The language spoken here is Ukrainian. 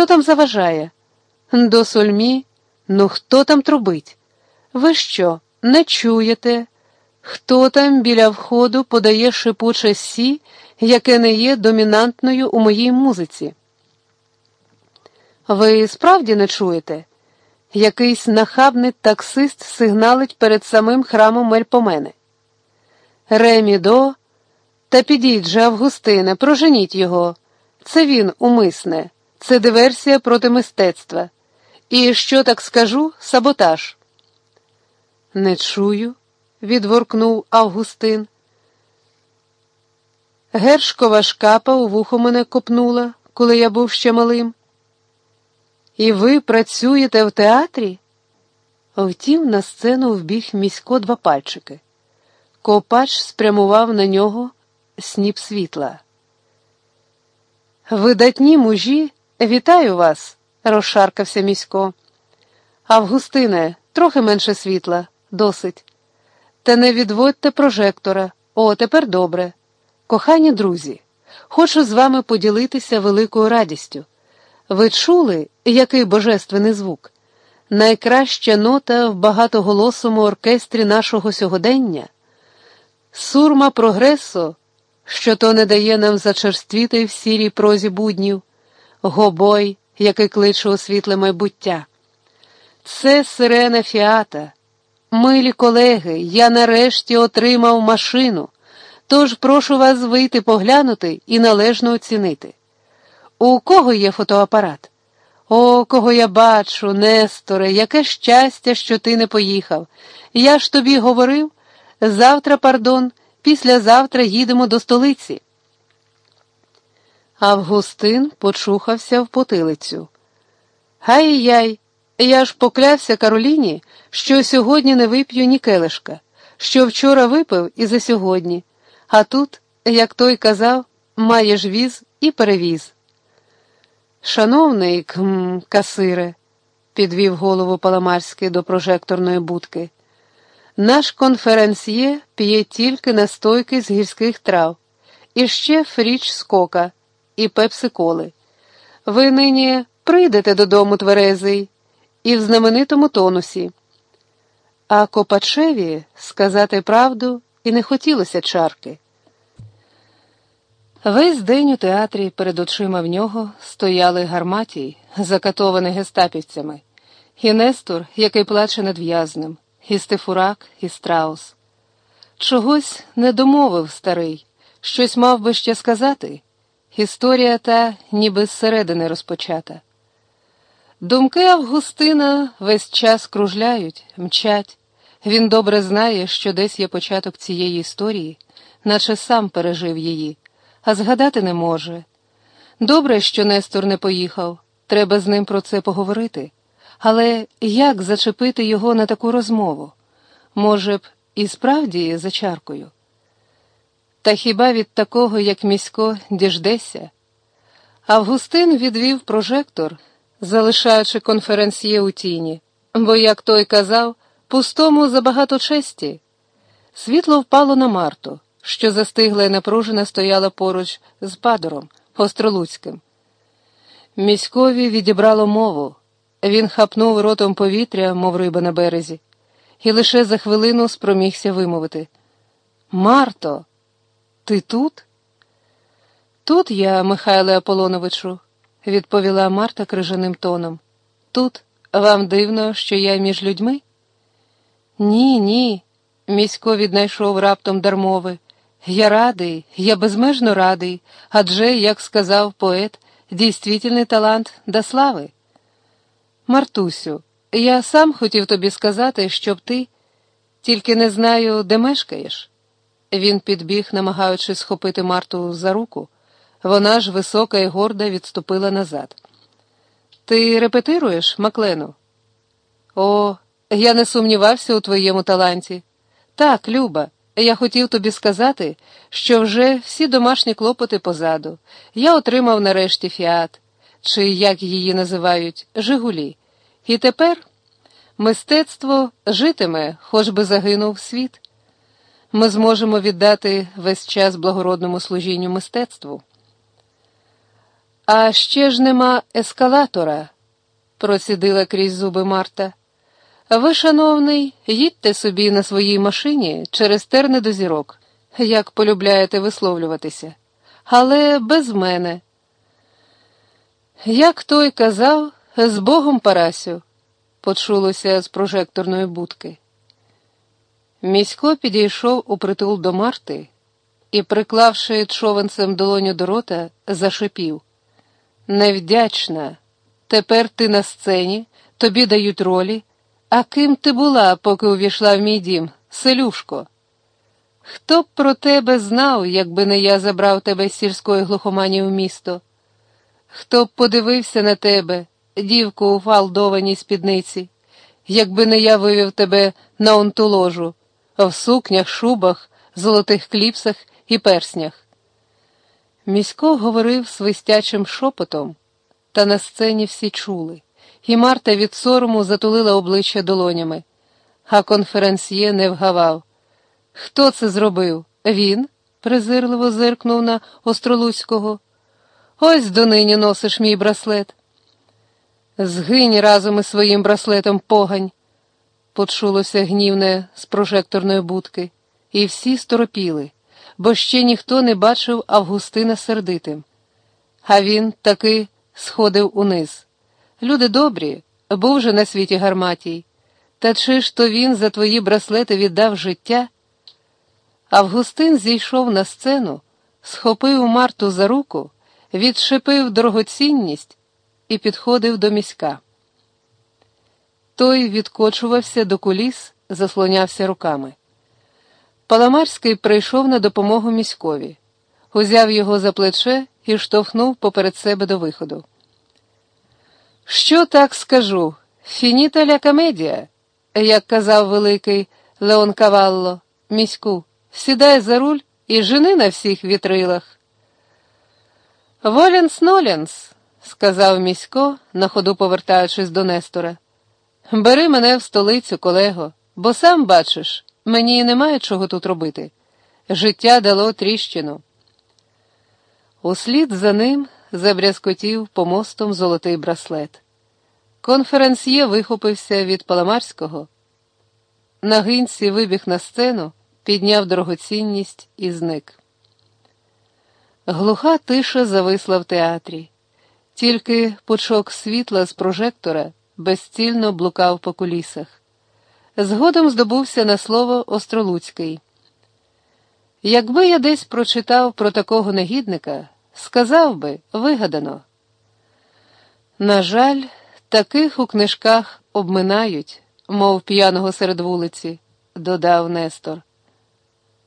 Хто там заважає? До сольмі? Ну, хто там трубить? Ви що, не чуєте? Хто там біля входу подає шипуче сі, яке не є домінантною у моїй музиці? Ви справді не чуєте? Якийсь нахабний таксист сигналить перед самим храмом Мельпомени. Ремідо, та підіть же, Августине, проженіть його. Це він умисне, це диверсія проти мистецтва. І що так скажу, саботаж. Не чую, відворкнув Августин. Гершкова шкапа у вухо мене копнула, коли я був ще малим. І ви працюєте в театрі? Втім, на сцену вбіг місько два пальчики. Копач спрямував на нього сніп світла. Видатні мужі, вітаю вас, розшаркався місько. Августине, трохи менше світла, досить. Та не відводьте прожектора. О, тепер добре. Кохані друзі, хочу з вами поділитися великою радістю. Ви чули, який божественний звук? Найкраща нота в багатоголосому оркестрі нашого сьогодення, сурма прогресу, що то не дає нам зачерствіти в сірій прозі буднів, гобой, який кличе у світле майбуття. Це сирена фіата. Милі колеги, я нарешті отримав машину, тож прошу вас вийти поглянути і належно оцінити. У кого є фотоапарат? О, кого я бачу, Несторе, яке щастя, що ти не поїхав. Я ж тобі говорив завтра, пардон, післязавтра їдемо до столиці. Августин почухався в потилицю. Гай-яй, я ж поклявся Кароліні, що сьогодні не вип'ю ні келишка, що вчора випив і за сьогодні, а тут, як той казав, маєш віз і перевіз. Шановний км, касире, підвів голову Паламарський до прожекторної будки, наш конференсьє п'є тільки настойки з гірських трав, і ще фріч скока і пепсиколи. Ви нині прийдете додому тверезий і в знаменитому тонусі. А Копачеві сказати правду і не хотілося чарки. Весь день у театрі перед очима в нього стояли гарматій, закатований гестапівцями, і Нестор, який плаче над в'язнем, і Стефурак, і страус. Чогось не домовив старий, щось мав би ще сказати. Історія та ніби зсередини розпочата. Думки Августина весь час кружляють, мчать. Він добре знає, що десь є початок цієї історії, наче сам пережив її а згадати не може. Добре, що Нестор не поїхав, треба з ним про це поговорити. Але як зачепити його на таку розмову? Може б, і справді за чаркою? Та хіба від такого, як місько, діждеся? Августин відвів прожектор, залишаючи конференціє у тіні, бо, як той казав, пустому забагато честі. Світло впало на Марту що застигла і напружена стояла поруч з падором Остролуцьким. Міськові відібрало мову. Він хапнув ротом повітря, мов риба на березі, і лише за хвилину спромігся вимовити. Марто, ти тут? Тут я, Михайле Аполоновичу, відповіла Марта крижаним тоном. Тут вам дивно, що я між людьми? Ні, ні. Місько віднайшов раптом дармови. Я радий, я безмежно радий, адже, як сказав поет, дійствительний талант до слави. Мартусю, я сам хотів тобі сказати, щоб ти тільки не знаю, де мешкаєш. Він підбіг, намагаючись схопити Марту за руку. Вона ж висока і горда відступила назад. Ти репетируєш, Маклену? О, я не сумнівався у твоєму таланті. Так, Люба. Я хотів тобі сказати, що вже всі домашні клопоти позаду. Я отримав нарешті фіат, чи як її називають, Жигулі. І тепер мистецтво житиме, хоч би загинув світ. Ми зможемо віддати весь час благородному служінню мистецтву. А ще ж нема ескалатора, процідила крізь зуби Марта. Ви, шановний, їдьте собі на своїй машині через терни до зірок, як полюбляєте висловлюватися, але без мене. Як той казав, з Богом Парасю, почулося з прожекторної будки. Місько підійшов у притул до Марти і, приклавши човенцем долоню до рота, зашипів. Невдячна, тепер ти на сцені, тобі дають ролі. А ким ти була, поки увійшла в мій дім, селюшко? Хто б про тебе знав, якби не я забрав тебе з сільської глухомані в місто? Хто б подивився на тебе, дівку у фалдованій спідниці, якби не я вивів тебе на онтоложу, в сукнях, шубах, золотих кліпсах і перснях? Місько говорив свистячим шепотом, та на сцені всі чули і Марта від сорому затулила обличчя долонями, а конференсьє не вгавав. Хто це зробив? Він? презирливо зиркнув на Остролуцького. Ось донині носиш мій браслет. Згинь разом із своїм браслетом погань, почулося гнівне з прожекторної будки, і всі сторопіли, бо ще ніхто не бачив Августина сердитим. А він таки сходив униз. Люди добрі, був же на світі гарматій. Та чи ж то він за твої браслети віддав життя? Августин зійшов на сцену, схопив Марту за руку, відшипив дорогоцінність і підходив до міська. Той відкочувався до куліс, заслонявся руками. Паламарський прийшов на допомогу міськові, узяв його за плече і штовхнув поперед себе до виходу. Що так скажу? Фініта ля комедія, як казав великий Леон Кавалло, міську, сідай за руль і жени на всіх вітрилах. Воленс Ноленс, сказав місько, на ходу повертаючись до Нестора. Бери мене в столицю, колего, бо сам бачиш, мені немає чого тут робити. Життя дало тріщину. Услід за ним забрязкотів помостом золотий браслет. Конференсьє вихопився від Паламарського. На гинці вибіг на сцену, підняв дорогоцінність і зник. Глуха тиша зависла в театрі, тільки пучок світла з прожектора безцільно блукав по кулісах. Згодом здобувся на слово Остролуцький. Якби я десь прочитав про такого негідника, сказав би, вигадано. На жаль, таких у книжках обминають, мов п'яного серед вулиці, додав Нестор.